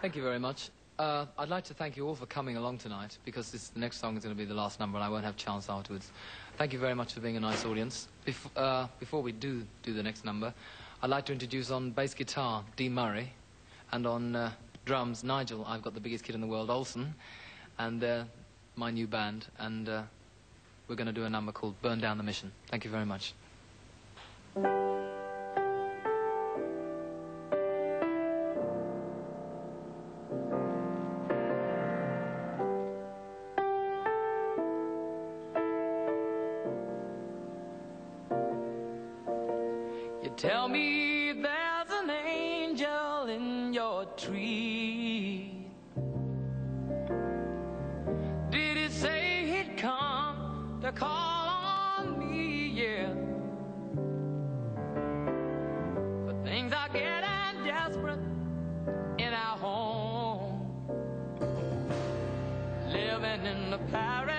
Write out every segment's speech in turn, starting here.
Thank you very much. Uh, I'd like to thank you all for coming along tonight because this the next song is going to be the last number and I won't have chance afterwards. Thank you very much for being a nice audience. Bef- uh, before we do do the next number, I'd like to introduce on bass guitar Dee Murray and on uh, drums Nigel. I've got the biggest kid in the world, Olsen, and my new band. And uh, we're going to do a number called Burn Down the Mission. Thank you very much. You tell me there's an angel in your tree. Did he say he'd come to call on me? Yeah. But things are getting desperate in our home. Living in the parish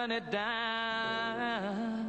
Burn it down.